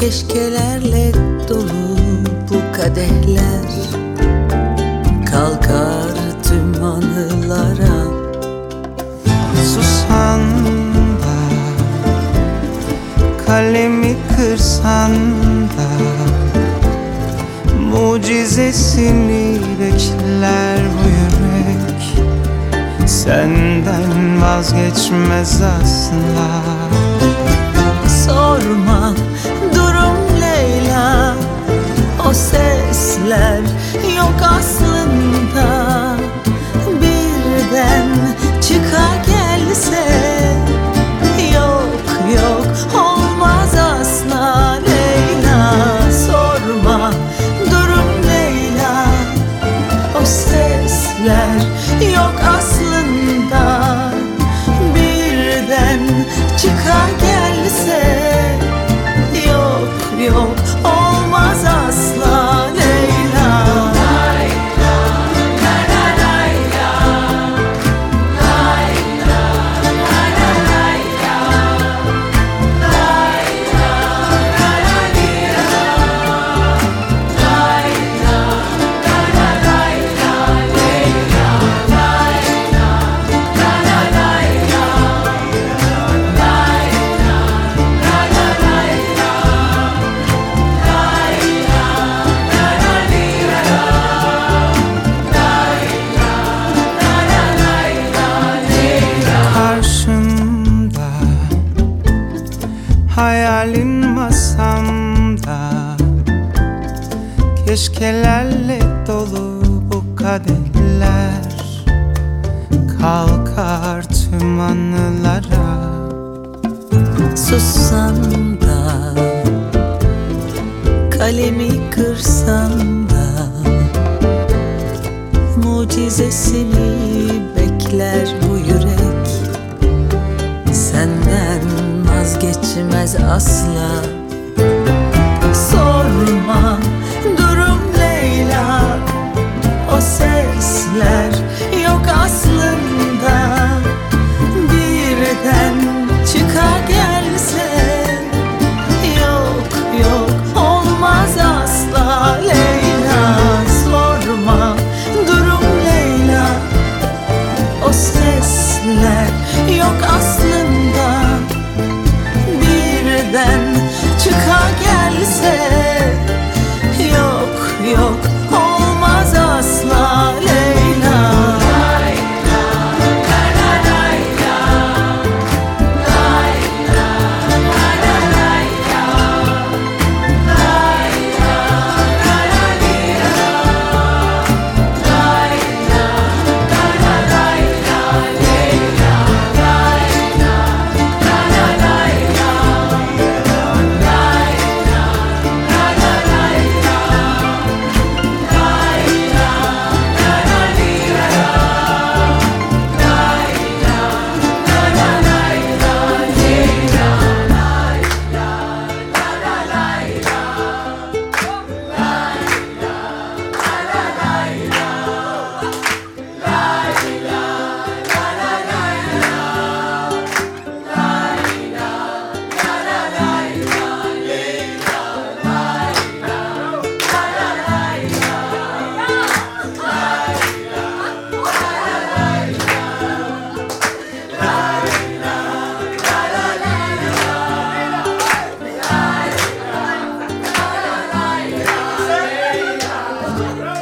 Keşkelerle dolu bu kadehler. Kalkar tüm anılara. Susan da Kalemi kırsan da Mucizesini bekler bu yürek. Senden vazgeçmez asla. Sorma sesler yok aslında. Birden çıka gelse Yok yok olmaz asla. Leyla Sorma durum Leyla. O sesler yok aslında. Birden çıka gelse Ayrılmasam da Keşkelerle dolu bu kaderler Kalkar tüm anılara. Sussam da Kalemi kırsam da Mucizesini bekler bu yürek. Senden vazgeçmez asla. Sorma durum Leyla. O sesler yok aslında. Birden çıkar gelse Yok yok olmaz asla. Leyla Sorma durum Leyla. O sesler Yeah.